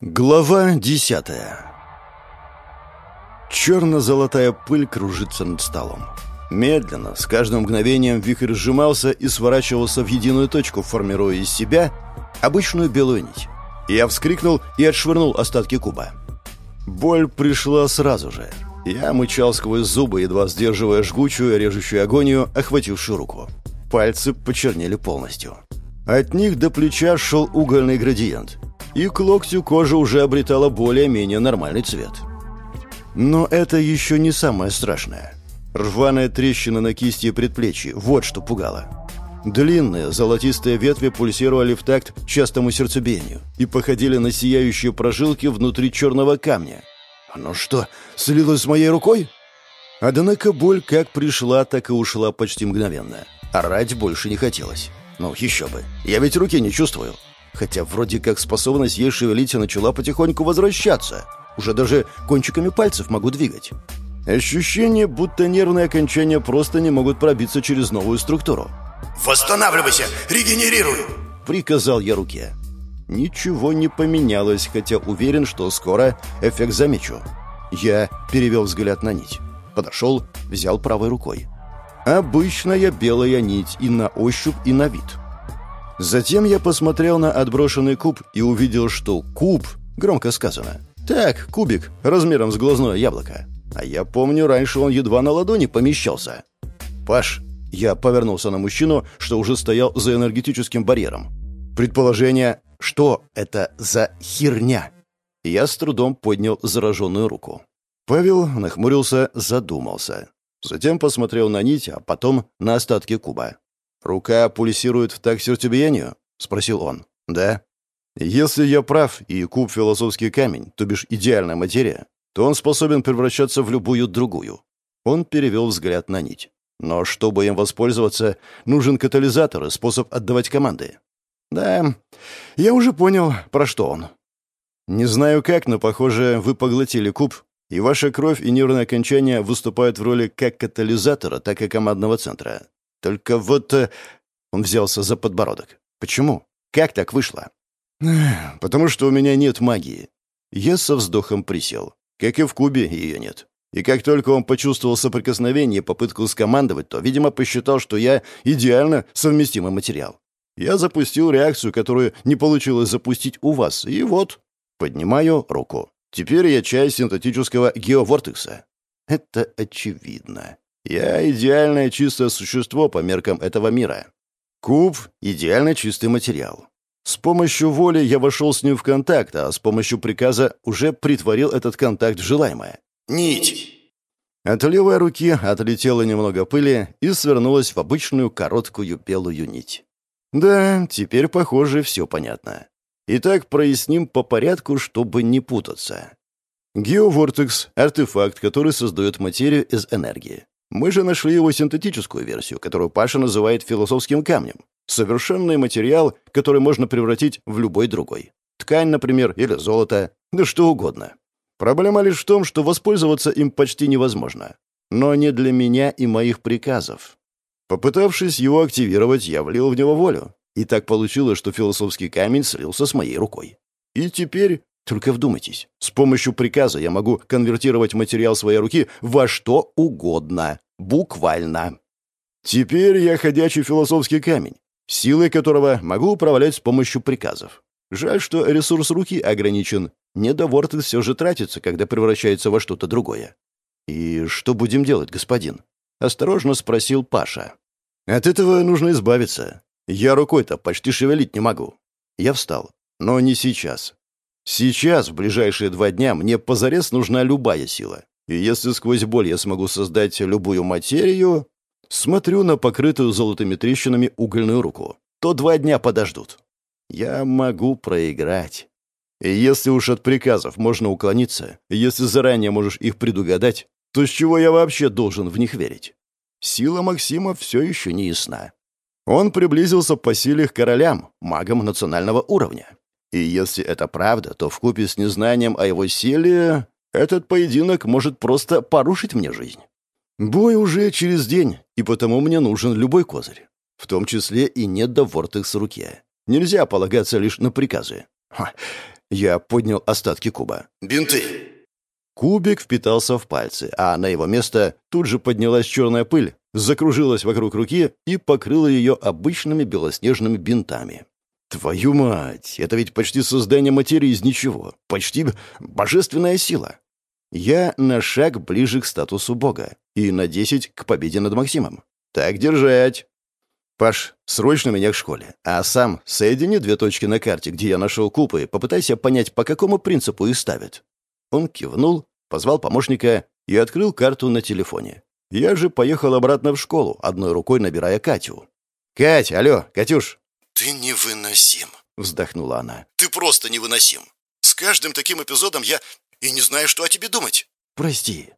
Глава десятая Черно-золотая пыль кружится над столом. Медленно, с каждым мгновением вихрь сжимался и сворачивался в единую точку, формируя из себя обычную белую нить. Я вскрикнул и отшвырнул остатки куба. Боль пришла сразу же. Я мычал сквозь зубы, едва сдерживая жгучую, режущую агонию, охватившую руку. Пальцы почернели полностью. От них до плеча шел угольный градиент — и к локтю кожа уже обретала более-менее нормальный цвет. Но это еще не самое страшное. Рваная трещина на кисти и предплечье – вот что пугало. Длинные золотистые ветви пульсировали в такт частому сердцебиению и походили на сияющие прожилки внутри черного камня. Оно что, слилось с моей рукой? Однако боль как пришла, так и ушла почти мгновенно. Орать больше не хотелось. Ну, еще бы. Я ведь руки не чувствую хотя вроде как способность ей шевелить начала потихоньку возвращаться. Уже даже кончиками пальцев могу двигать. Ощущение, будто нервные окончания просто не могут пробиться через новую структуру. «Восстанавливайся! Регенерируй!» — приказал я руке. Ничего не поменялось, хотя уверен, что скоро эффект замечу. Я перевел взгляд на нить. Подошел, взял правой рукой. Обычная белая нить и на ощупь, и на вид — Затем я посмотрел на отброшенный куб и увидел, что куб, громко сказано, так, кубик, размером с глазное яблоко. А я помню, раньше он едва на ладони помещался. «Паш», я повернулся на мужчину, что уже стоял за энергетическим барьером. Предположение, что это за херня? Я с трудом поднял зараженную руку. Павел нахмурился, задумался. Затем посмотрел на нить, а потом на остатки куба. «Рука пульсирует в такт сердцебиению?» — спросил он. «Да». «Если я прав, и куб — философский камень, то бишь идеальная материя, то он способен превращаться в любую другую». Он перевел взгляд на нить. «Но чтобы им воспользоваться, нужен катализатор и способ отдавать команды». «Да, я уже понял, про что он». «Не знаю как, но, похоже, вы поглотили куб, и ваша кровь и нервные окончания выступают в роли как катализатора, так и командного центра. Только вот...» э, Он взялся за подбородок. «Почему? Как так вышло?» «Потому что у меня нет магии». Я со вздохом присел. Как и в Кубе, ее нет. И как только он почувствовал соприкосновение и попытку скомандовать, то, видимо, посчитал, что я идеально совместимый материал. Я запустил реакцию, которую не получилось запустить у вас, и вот, поднимаю руку. Теперь я часть синтетического геовортекса. Это очевидно. Я идеальное чистое существо по меркам этого мира. Куб — идеально чистый материал. С помощью воли я вошел с ним в контакт, а с помощью приказа уже притворил этот контакт в желаемое. «Нить!» От левой руки отлетело немного пыли и свернулась в обычную короткую белую нить. Да, теперь, похоже, все понятно. Итак, проясним по порядку, чтобы не путаться. Геовортекс — артефакт, который создает материю из энергии. Мы же нашли его синтетическую версию, которую Паша называет философским камнем. Совершенный материал, который можно превратить в любой другой. Ткань, например, или золото, да что угодно. Проблема лишь в том, что воспользоваться им почти невозможно. Но не для меня и моих приказов. Попытавшись его активировать, я влил в него волю. И так получилось, что философский камень слился с моей рукой. И теперь только вдумайтесь, с помощью приказа я могу конвертировать материал своей руки во что угодно. Буквально. Теперь я ходячий философский камень, силой которого могу управлять с помощью приказов. Жаль, что ресурс руки ограничен. Недовортед все же тратится, когда превращается во что-то другое. «И что будем делать, господин?» — осторожно спросил Паша. «От этого нужно избавиться. Я рукой-то почти шевелить не могу». Я встал. «Но не сейчас. Сейчас, в ближайшие два дня, мне позарез нужна любая сила. И если сквозь боль я смогу создать любую материю... Смотрю на покрытую золотыми трещинами угольную руку. То два дня подождут. Я могу проиграть. И если уж от приказов можно уклониться, если заранее можешь их предугадать, то с чего я вообще должен в них верить? Сила Максима все еще не ясна. Он приблизился по силе к королям, магам национального уровня. И если это правда, то вкупе с незнанием о его силе этот поединок может просто порушить мне жизнь. Бой уже через день, и потому мне нужен любой козырь. В том числе и недовортых с руки. Нельзя полагаться лишь на приказы. Ха. Я поднял остатки куба. «Бинты». Кубик впитался в пальцы, а на его место тут же поднялась черная пыль, закружилась вокруг руки и покрыла ее обычными белоснежными бинтами. Твою мать, это ведь почти создание материи из ничего, почти божественная сила. Я на шаг ближе к статусу бога и на десять к победе над Максимом. Так держать. Паш, срочно меня к школе, а сам соедини две точки на карте, где я нашел купы, попытайся понять, по какому принципу их ставят. Он кивнул, позвал помощника и открыл карту на телефоне. Я же поехал обратно в школу, одной рукой набирая Катю. «Кать, алло, Катюш!» «Ты невыносим», — вздохнула она. «Ты просто невыносим. С каждым таким эпизодом я и не знаю, что о тебе думать». «Прости».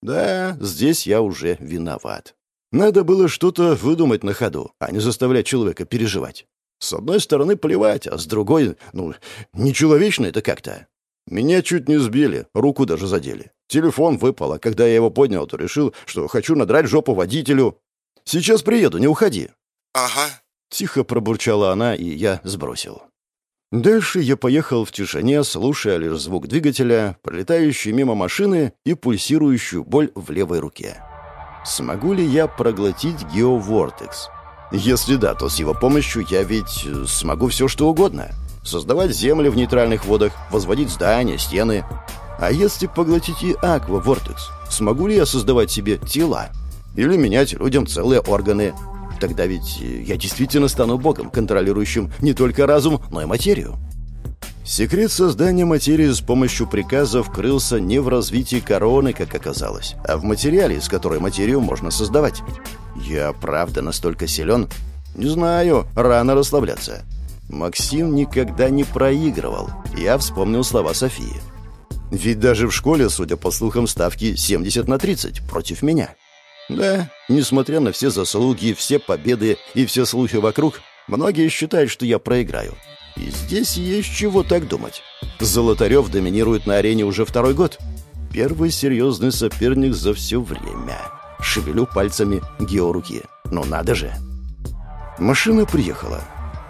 «Да, здесь я уже виноват. Надо было что-то выдумать на ходу, а не заставлять человека переживать. С одной стороны, плевать, а с другой, ну, нечеловечно это как-то. Меня чуть не сбили, руку даже задели. Телефон выпал, а когда я его поднял, то решил, что хочу надрать жопу водителю. Сейчас приеду, не уходи. «Ага». Тихо пробурчала она, и я сбросил. Дальше я поехал в тишине, слушая лишь звук двигателя, пролетающий мимо машины и пульсирующую боль в левой руке. Смогу ли я проглотить геовортекс? Если да, то с его помощью я ведь э, смогу все что угодно. Создавать земли в нейтральных водах, возводить здания, стены. А если поглотить и аквавортекс, смогу ли я создавать себе тела? Или менять людям целые органы? Тогда ведь э, я действительно стану богом, контролирующим не только разум, но и материю. Секрет создания материи с помощью приказов крылся не в развитии короны, как оказалось, а в материале, из которой материю можно создавать. Я правда настолько силен? Не знаю, рано расслабляться. Максим никогда не проигрывал. Я вспомнил слова Софии. Ведь даже в школе, судя по слухам, ставки 70 на 30 против меня. Да, несмотря на все заслуги, все победы и все слухи вокруг, многие считают, что я проиграю. И здесь есть чего так думать. Золотарев доминирует на арене уже второй год. Первый серьезный соперник за все время. Шевелю пальцами георуки. Ну надо же. Машина приехала.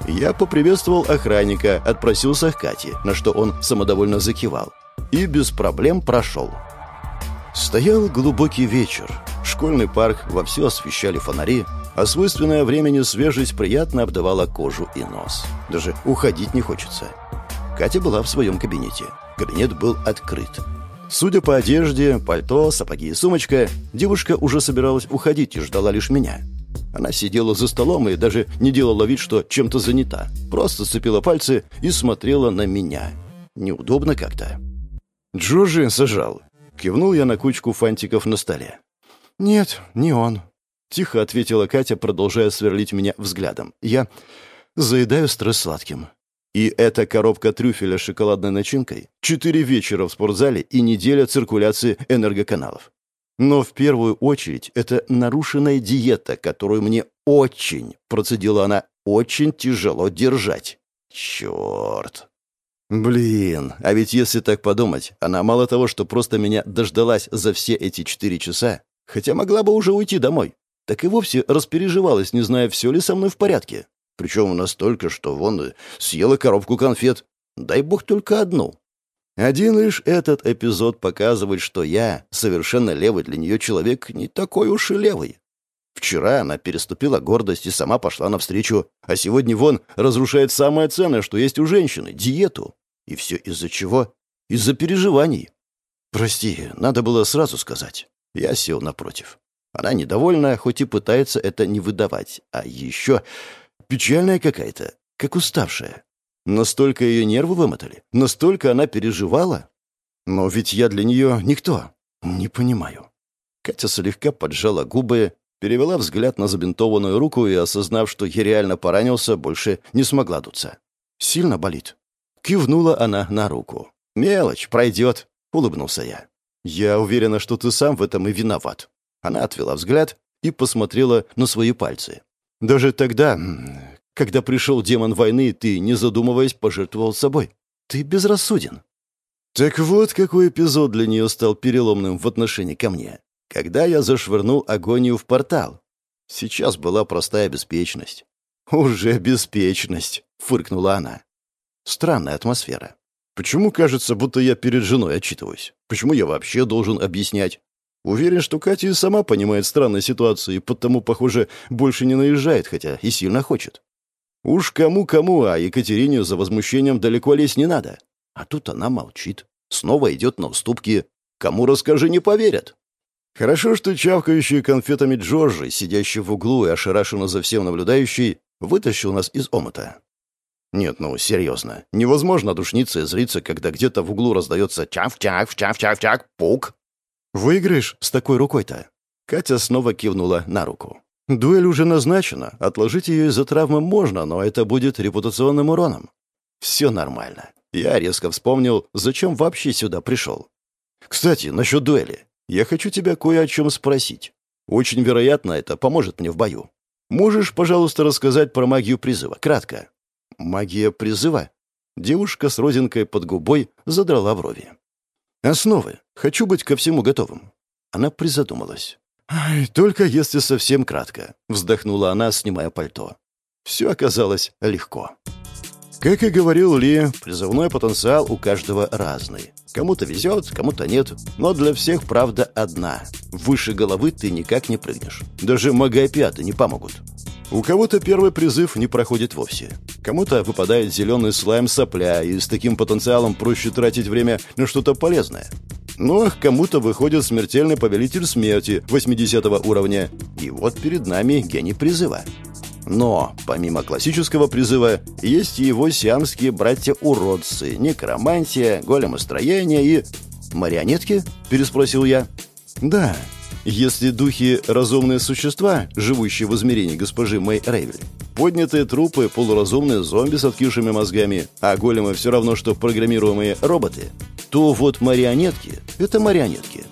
Я поприветствовал охранника, отпросился к Кате, на что он самодовольно закивал. И без проблем прошел. Стоял глубокий вечер. Школьный парк вовсю освещали фонари, а свойственная времени свежесть приятно обдавала кожу и нос. Даже уходить не хочется. Катя была в своем кабинете. Кабинет был открыт. Судя по одежде, пальто, сапоги и сумочка, девушка уже собиралась уходить и ждала лишь меня. Она сидела за столом и даже не делала вид, что чем-то занята. Просто сцепила пальцы и смотрела на меня. Неудобно как-то. «Джорджи сажал». Кивнул я на кучку фантиков на столе. «Нет, не он», — тихо ответила Катя, продолжая сверлить меня взглядом. «Я заедаю стресс сладким. И эта коробка трюфеля с шоколадной начинкой, четыре вечера в спортзале и неделя циркуляции энергоканалов. Но в первую очередь это нарушенная диета, которую мне очень, процедила она, очень тяжело держать. Черт. Блин, а ведь если так подумать, она мало того, что просто меня дождалась за все эти четыре часа, хотя могла бы уже уйти домой, так и вовсе распереживалась, не зная, все ли со мной в порядке. Причем настолько, что вон съела коробку конфет. Дай бог только одну. Один лишь этот эпизод показывает, что я, совершенно левый для нее человек, не такой уж и левый. Вчера она переступила гордость и сама пошла навстречу, а сегодня вон разрушает самое ценное, что есть у женщины — диету. И все из-за чего? Из-за переживаний. Прости, надо было сразу сказать. Я сел напротив. Она недовольна, хоть и пытается это не выдавать. А еще печальная какая-то, как уставшая. Настолько ее нервы вымотали, настолько она переживала. Но ведь я для нее никто. Не понимаю. Катя слегка поджала губы, перевела взгляд на забинтованную руку и, осознав, что я реально поранился, больше не смогла дуться. «Сильно болит?» Кивнула она на руку. «Мелочь, пройдет», — улыбнулся я. «Я уверена, что ты сам в этом и виноват». Она отвела взгляд и посмотрела на свои пальцы. «Даже тогда, когда пришел демон войны, ты, не задумываясь, пожертвовал собой. Ты безрассуден». Так вот, какой эпизод для нее стал переломным в отношении ко мне. Когда я зашвырнул агонию в портал. Сейчас была простая беспечность. «Уже беспечность», — фыркнула она. Странная атмосфера. Почему кажется, будто я перед женой отчитываюсь? Почему я вообще должен объяснять? Уверен, что Катя и сама понимает странные ситуации, потому, похоже, больше не наезжает, хотя и сильно хочет. Уж кому-кому, а Екатерине за возмущением далеко лезть не надо. А тут она молчит, снова идет на уступки. Кому расскажи, не поверят. Хорошо, что чавкающий конфетами Джорджи, сидящий в углу и ошарашенно за всем наблюдающий, вытащил нас из омута. Нет, ну, серьезно. Невозможно душниться и злиться, когда где-то в углу раздается чав-чав, чав-чав-чав, пук. Выиграешь с такой рукой-то? Катя снова кивнула на руку. Дуэль уже назначена. Отложить ее из-за травмы можно, но это будет репутационным уроном. Все нормально. Я резко вспомнил, зачем вообще сюда пришел. Кстати, насчет дуэли. Я хочу тебя кое о чем спросить. Очень вероятно, это поможет мне в бою. Можешь, пожалуйста, рассказать про магию призыва? Кратко. Магия призыва? Девушка с родинкой под губой задрала брови. Основы. Хочу быть ко всему готовым. Она призадумалась. «Ай, только если совсем кратко», — вздохнула она, снимая пальто. Все оказалось легко. Как и говорил Ли, призывной потенциал у каждого разный. Кому-то везет, кому-то нет, но для всех правда одна. Выше головы ты никак не прыгнешь. Даже магопяты не помогут. У кого-то первый призыв не проходит вовсе. Кому-то выпадает зеленый слайм сопля, и с таким потенциалом проще тратить время на что-то полезное. Ну а кому-то выходит смертельный повелитель смерти 80 уровня. И вот перед нами гений призыва. Но, помимо классического призыва, есть и его сиамские братья-уродцы, некромантия, големостроение и... «Марионетки?» – переспросил я. «Да, если духи – разумные существа, живущие в измерении госпожи Мэй Рейвель, поднятые трупы – полуразумные зомби с откисшими мозгами, а големы все равно, что программируемые роботы, то вот марионетки – это марионетки.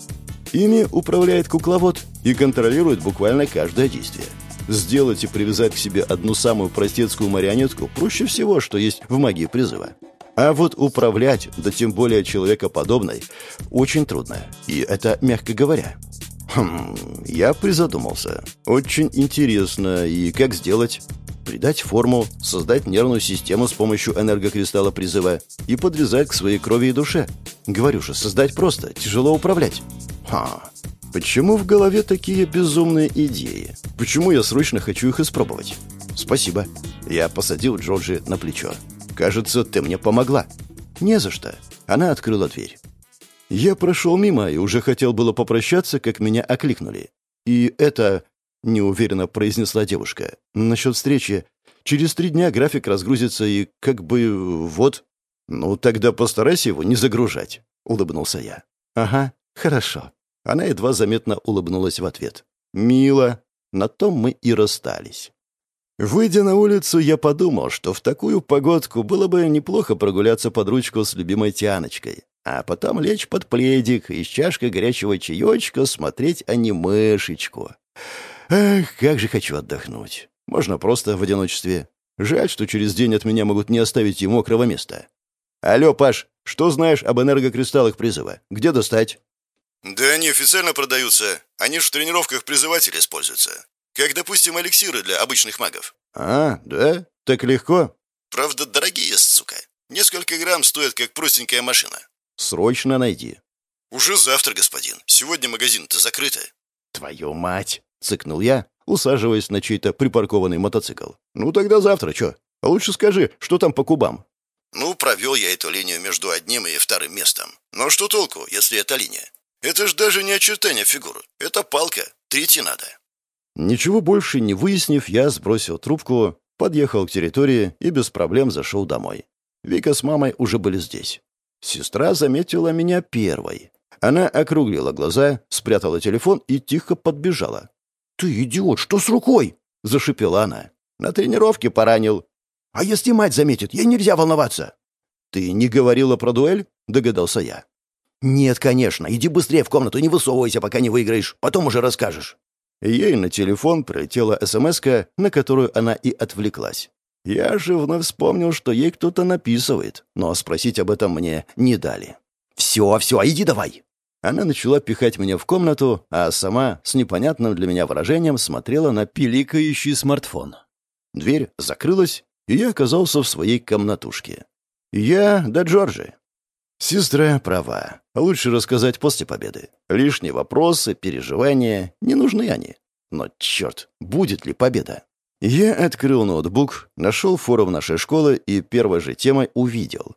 Ими управляет кукловод и контролирует буквально каждое действие. Сделать и привязать к себе одну самую простецкую марионетку проще всего, что есть в магии призыва. А вот управлять, да тем более человекоподобной, очень трудно. И это мягко говоря. Хм, я призадумался. Очень интересно. И как сделать? Придать форму, создать нервную систему с помощью энергокристалла призыва и подвязать к своей крови и душе. Говорю же, создать просто, тяжело управлять. Ха, Почему в голове такие безумные идеи? Почему я срочно хочу их испробовать? Спасибо. Я посадил Джорджи на плечо. Кажется, ты мне помогла. Не за что. Она открыла дверь. Я прошел мимо и уже хотел было попрощаться, как меня окликнули. И это... Неуверенно произнесла девушка. Насчет встречи. Через три дня график разгрузится и как бы... Вот. Ну, тогда постарайся его не загружать. Улыбнулся я. Ага, хорошо. Она едва заметно улыбнулась в ответ. «Мило». На том мы и расстались. Выйдя на улицу, я подумал, что в такую погодку было бы неплохо прогуляться под ручку с любимой Тяночкой, а потом лечь под пледик и с чашкой горячего чаечка смотреть анимешечку. Эх, как же хочу отдохнуть. Можно просто в одиночестве. Жаль, что через день от меня могут не оставить и мокрого места. Алло, Паш, что знаешь об энергокристаллах призыва? Где достать? Да они официально продаются. Они ж в тренировках призывателей используются. Как, допустим, эликсиры для обычных магов. А, да? Так легко? Правда, дорогие, сука. Несколько грамм стоят, как простенькая машина. Срочно найди. Уже завтра, господин. Сегодня магазин-то закрыто. Твою мать! Цыкнул я, усаживаясь на чей-то припаркованный мотоцикл. Ну тогда завтра, чё? А лучше скажи, что там по кубам? Ну, провел я эту линию между одним и вторым местом. Но что толку, если это линия? Это ж даже не очертание фигуры. Это палка. Третья надо. Ничего больше не выяснив, я сбросил трубку, подъехал к территории и без проблем зашел домой. Вика с мамой уже были здесь. Сестра заметила меня первой. Она округлила глаза, спрятала телефон и тихо подбежала. «Ты идиот, что с рукой?» — зашипела она. «На тренировке поранил». «А если мать заметит, ей нельзя волноваться». «Ты не говорила про дуэль?» — догадался я. «Нет, конечно. Иди быстрее в комнату, не высовывайся, пока не выиграешь. Потом уже расскажешь». Ей на телефон прилетела смс на которую она и отвлеклась. Я же вновь вспомнил, что ей кто-то написывает, но спросить об этом мне не дали. «Все, все, иди давай!» Она начала пихать меня в комнату, а сама с непонятным для меня выражением смотрела на пиликающий смартфон. Дверь закрылась, и я оказался в своей комнатушке. Я да Джорджи. Сестра права. Лучше рассказать после победы. Лишние вопросы, переживания, не нужны они. Но, черт, будет ли победа? Я открыл ноутбук, нашел форум нашей школы и первой же темой увидел.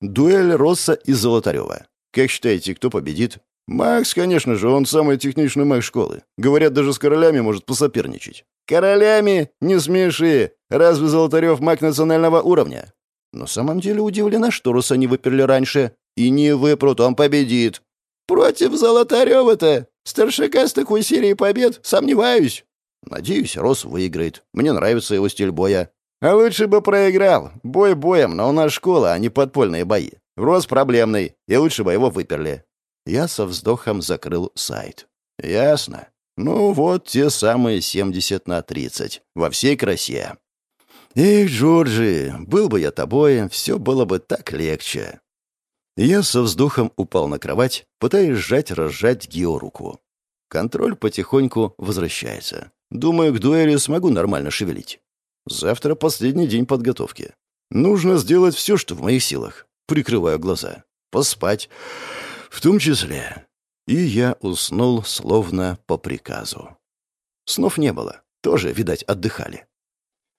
Дуэль Росса и Золотарева. Как считаете, кто победит? Макс, конечно же, он самый техничный маг школы. Говорят, даже с королями может посоперничать. Королями? Не смеши! Разве Золотарев маг национального уровня? На самом деле удивлена, что Росса не выперли раньше. И не выпрут, он победит. Против Золотарева-то? Старшака с такой серией побед? Сомневаюсь. Надеюсь, Рос выиграет. Мне нравится его стиль боя. А лучше бы проиграл. Бой боем, но у нас школа, а не подпольные бои. Рос проблемный, и лучше бы его выперли. Я со вздохом закрыл сайт. Ясно. Ну вот те самые 70 на 30. Во всей красе. Эх, Джорджи, был бы я тобой, все было бы так легче. Я со вздохом упал на кровать, пытаясь сжать-разжать Гео руку. Контроль потихоньку возвращается. Думаю, к дуэли смогу нормально шевелить. Завтра последний день подготовки. Нужно сделать все, что в моих силах. Прикрываю глаза. Поспать. В том числе. И я уснул словно по приказу. Снов не было. Тоже, видать, отдыхали.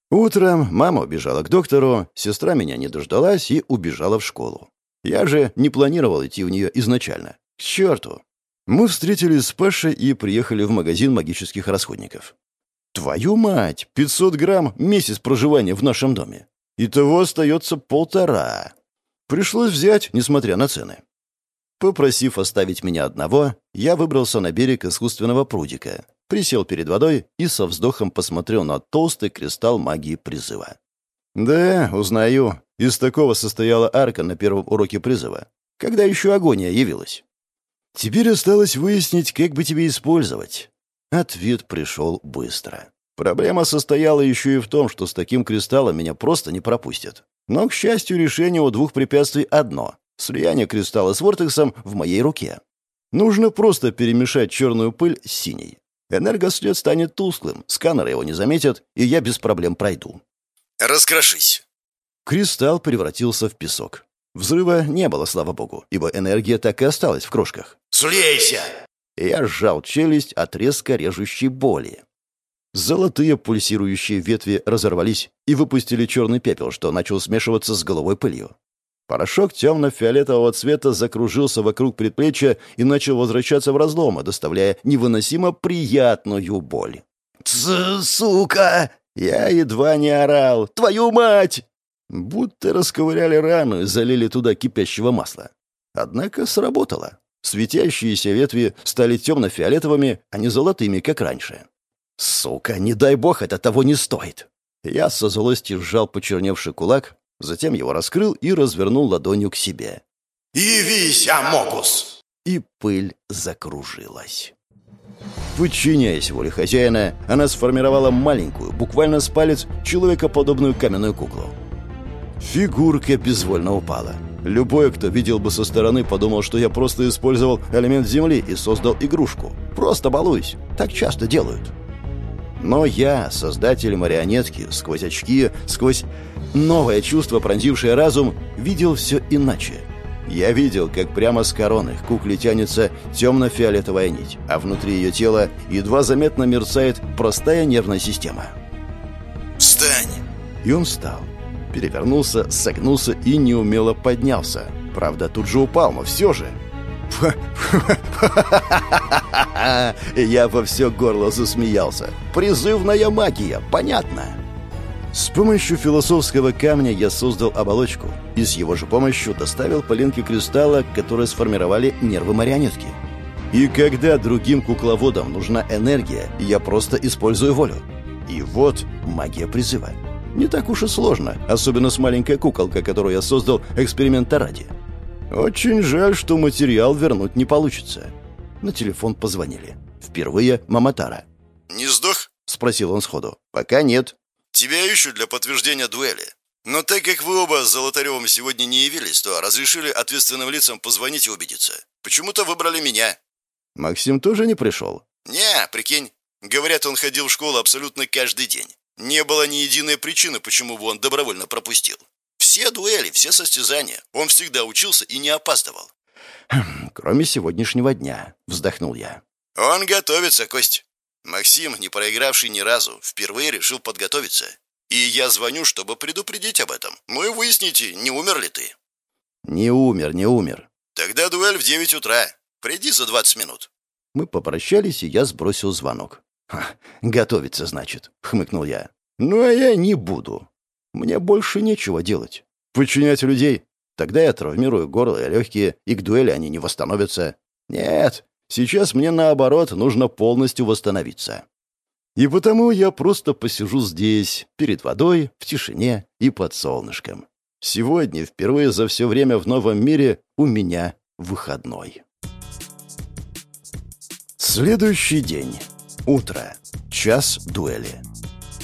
Утром мама убежала к доктору, сестра меня не дождалась и убежала в школу. Я же не планировал идти в нее изначально. К черту! Мы встретились с Пашей и приехали в магазин магических расходников. Твою мать! 500 грамм месяц проживания в нашем доме. Итого остается полтора. Пришлось взять, несмотря на цены. Попросив оставить меня одного, я выбрался на берег искусственного прудика, присел перед водой и со вздохом посмотрел на толстый кристалл магии призыва. «Да, узнаю. Из такого состояла арка на первом уроке призыва. Когда еще агония явилась?» «Теперь осталось выяснить, как бы тебе использовать. Ответ пришел быстро. Проблема состояла еще и в том, что с таким кристаллом меня просто не пропустят. Но, к счастью, решение у двух препятствий одно — слияние кристалла с вортексом в моей руке. Нужно просто перемешать черную пыль с синей. Энергослед станет тусклым, сканеры его не заметят, и я без проблем пройду. «Раскрошись!» Кристалл превратился в песок. Взрыва не было, слава богу, ибо энергия так и осталась в крошках. «Слейся!» Я сжал челюсть от резко режущей боли. Золотые пульсирующие ветви разорвались и выпустили черный пепел, что начал смешиваться с головой пылью. Порошок темно-фиолетового цвета закружился вокруг предплечья и начал возвращаться в разломы, доставляя невыносимо приятную боль. «Ц, сука!» Я едва не орал. «Твою мать!» Будто расковыряли рану и залили туда кипящего масла. Однако сработало. Светящиеся ветви стали темно-фиолетовыми, а не золотыми, как раньше. «Сука, не дай бог, это того не стоит!» Я со злостью сжал почерневший кулак, затем его раскрыл и развернул ладонью к себе. «Явись, Амогус!» И пыль закружилась. Подчиняясь воле хозяина, она сформировала маленькую, буквально с палец, человекоподобную каменную куклу. Фигурка безвольно упала. Любой, кто видел бы со стороны, подумал, что я просто использовал элемент земли и создал игрушку. Просто балуюсь. Так часто делают. Но я, создатель марионетки, сквозь очки, сквозь новое чувство, пронзившее разум, видел все иначе. Я видел, как прямо с короны к кукле тянется темно-фиолетовая нить, а внутри ее тела едва заметно мерцает простая нервная система. «Встань!» И он встал перевернулся, согнулся и неумело поднялся. Правда, тут же упал, но все же... Я во все горло засмеялся. Призывная магия, понятно. С помощью философского камня я создал оболочку и с его же помощью доставил полинки кристалла, которые сформировали нервы марионетки. И когда другим кукловодам нужна энергия, я просто использую волю. И вот магия призыва. Не так уж и сложно, особенно с маленькой куколкой, которую я создал эксперимента ради. Очень жаль, что материал вернуть не получится. На телефон позвонили. Впервые Маматара. «Не сдох?» — спросил он сходу. «Пока нет». «Тебя ищут для подтверждения дуэли. Но так как вы оба с Золотаревым сегодня не явились, то разрешили ответственным лицам позвонить и убедиться. Почему-то выбрали меня». «Максим тоже не пришел?» «Не, прикинь. Говорят, он ходил в школу абсолютно каждый день. Не было ни единой причины, почему бы он добровольно пропустил. Все дуэли, все состязания. Он всегда учился и не опаздывал. Хм, кроме сегодняшнего дня, вздохнул я. Он готовится, Кость. Максим, не проигравший ни разу, впервые решил подготовиться. И я звоню, чтобы предупредить об этом. Ну и выясните, не умер ли ты. Не умер, не умер. Тогда дуэль в девять утра. Приди за двадцать минут. Мы попрощались, и я сбросил звонок. «Готовиться, значит», — хмыкнул я. «Ну, а я не буду. Мне больше нечего делать. Подчинять людей. Тогда я травмирую горло и легкие, и к дуэли они не восстановятся. Нет, сейчас мне, наоборот, нужно полностью восстановиться. И потому я просто посижу здесь, перед водой, в тишине и под солнышком. Сегодня, впервые за все время в новом мире, у меня выходной. Следующий день. Утро. Час дуэли.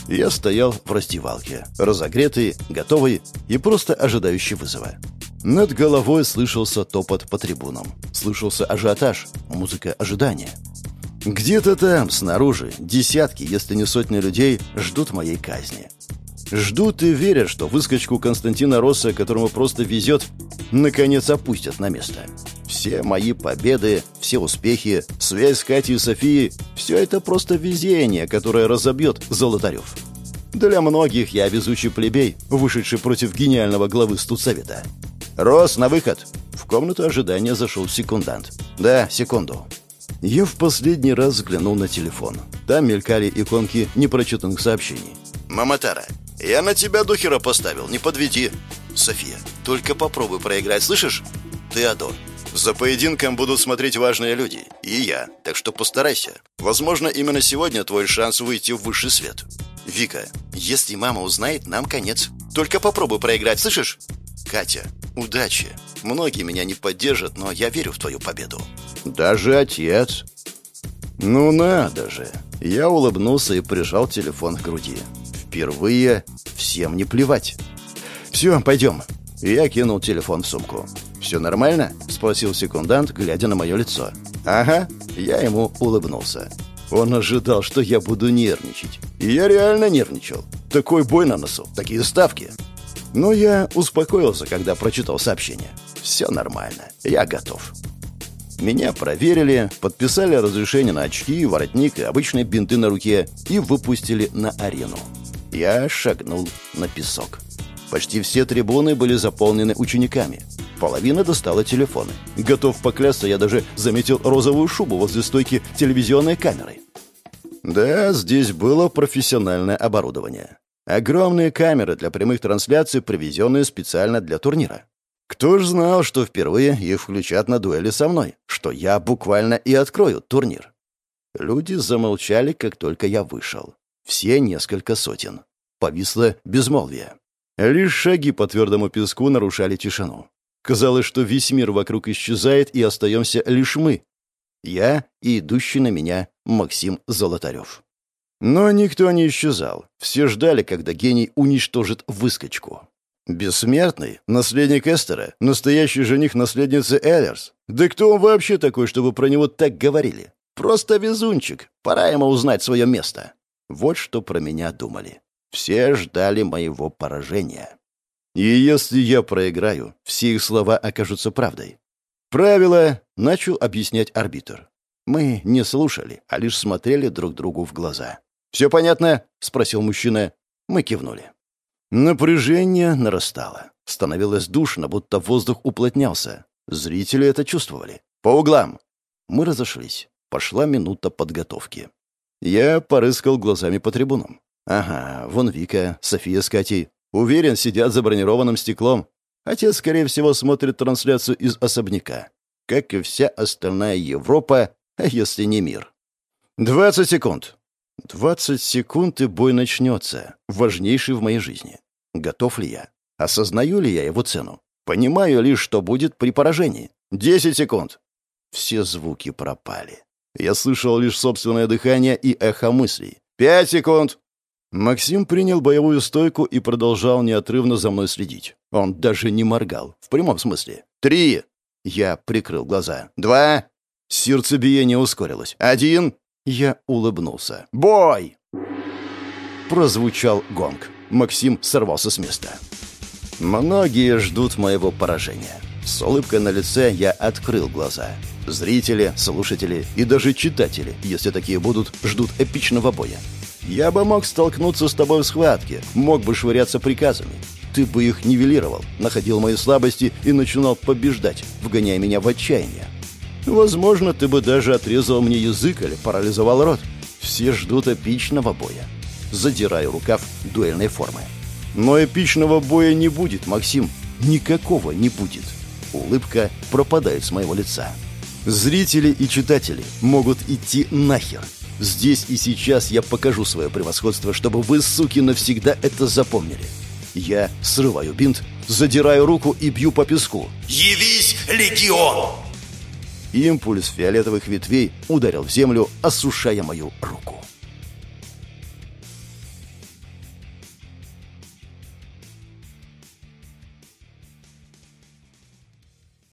Я стоял в раздевалке, разогретый, готовый и просто ожидающий вызова. Над головой слышался топот по трибунам. Слышался ажиотаж, музыка ожидания. Где-то там, снаружи, десятки, если не сотни людей ждут моей казни. Ждут и верят, что выскочку Константина Росса, которому просто везет, наконец опустят на место. Все мои победы, все успехи, связь с Катей и Софией — все это просто везение, которое разобьет Золотарев. Для многих я везучий плебей, вышедший против гениального главы студсовета. «Рос, на выход!» В комнату ожидания зашел секундант. «Да, секунду». Я в последний раз взглянул на телефон. Там мелькали иконки непрочитанных сообщений. «Маматара, я на тебя духера поставил, не подведи!» «София, только попробуй проиграть, слышишь?» «Теодор, за поединком будут смотреть важные люди. И я. Так что постарайся. Возможно, именно сегодня твой шанс выйти в высший свет. Вика, если мама узнает, нам конец. Только попробуй проиграть, слышишь? Катя, удачи. Многие меня не поддержат, но я верю в твою победу. Даже отец. Ну надо же. Я улыбнулся и прижал телефон к груди. Впервые всем не плевать. Все, пойдем. Я кинул телефон в сумку. «Все нормально?» — спросил секундант, глядя на мое лицо. «Ага». Я ему улыбнулся. Он ожидал, что я буду нервничать. И я реально нервничал. Такой бой на носу, такие ставки. Но я успокоился, когда прочитал сообщение. Все нормально, я готов. Меня проверили, подписали разрешение на очки, воротник и обычные бинты на руке и выпустили на арену. Я шагнул на песок. Почти все трибуны были заполнены учениками. Половина достала телефоны. Готов поклясться, я даже заметил розовую шубу возле стойки телевизионной камеры. Да, здесь было профессиональное оборудование. Огромные камеры для прямых трансляций, привезенные специально для турнира. Кто ж знал, что впервые их включат на дуэли со мной, что я буквально и открою турнир. Люди замолчали, как только я вышел. Все несколько сотен. Повисло безмолвие. Лишь шаги по твердому песку нарушали тишину. Казалось, что весь мир вокруг исчезает, и остаемся лишь мы. Я и идущий на меня Максим Золотарев. Но никто не исчезал. Все ждали, когда гений уничтожит выскочку. Бессмертный, наследник Эстера, настоящий жених наследницы Эллерс. Да кто он вообще такой, чтобы про него так говорили? Просто везунчик. Пора ему узнать свое место. Вот что про меня думали. Все ждали моего поражения. И если я проиграю, все их слова окажутся правдой. Правило начал объяснять арбитр. Мы не слушали, а лишь смотрели друг другу в глаза. «Все понятно?» — спросил мужчина. Мы кивнули. Напряжение нарастало. Становилось душно, будто воздух уплотнялся. Зрители это чувствовали. «По углам!» Мы разошлись. Пошла минута подготовки. Я порыскал глазами по трибунам. Ага, вон Вика, София с Катей. Уверен, сидят за бронированным стеклом. Отец, скорее всего, смотрит трансляцию из особняка. Как и вся остальная Европа, а если не мир. «Двадцать секунд!» «Двадцать секунд, и бой начнется. Важнейший в моей жизни. Готов ли я? Осознаю ли я его цену? Понимаю ли, что будет при поражении? Десять секунд!» Все звуки пропали. Я слышал лишь собственное дыхание и эхо мыслей. «Пять секунд!» Максим принял боевую стойку и продолжал неотрывно за мной следить. Он даже не моргал, в прямом смысле. «Три!» Я прикрыл глаза. «Два!» Сердцебиение ускорилось. «Один!» Я улыбнулся. «Бой!» Прозвучал гонг. Максим сорвался с места. Многие ждут моего поражения. С улыбкой на лице я открыл глаза. Зрители, слушатели и даже читатели, если такие будут, ждут эпичного боя. Я бы мог столкнуться с тобой в схватке, мог бы швыряться приказами. Ты бы их нивелировал, находил мои слабости и начинал побеждать, вгоняя меня в отчаяние. Возможно, ты бы даже отрезал мне язык или парализовал рот. Все ждут эпичного боя. Задираю рукав дуэльной формы. Но эпичного боя не будет, Максим. Никакого не будет. Улыбка пропадает с моего лица. Зрители и читатели могут идти нахер. Здесь и сейчас я покажу свое превосходство, чтобы вы, суки, навсегда это запомнили. Я срываю бинт, задираю руку и бью по песку. «Явись, легион!» Импульс фиолетовых ветвей ударил в землю, осушая мою руку.